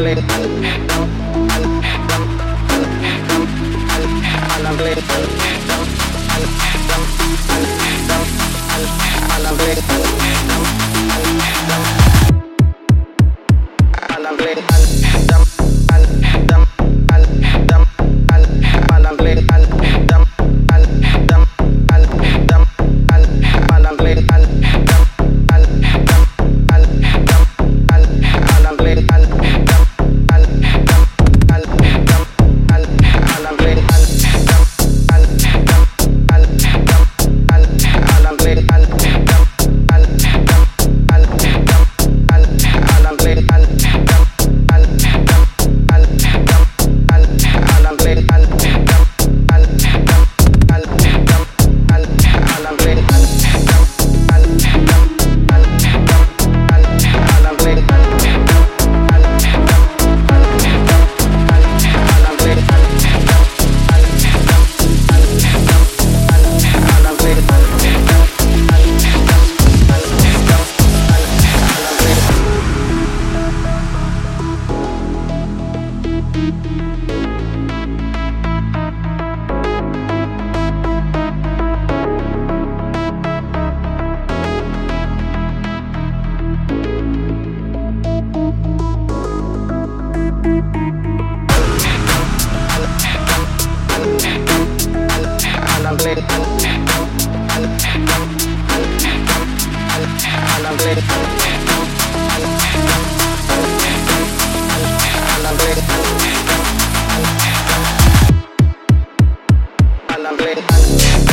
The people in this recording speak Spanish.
Alan Bye.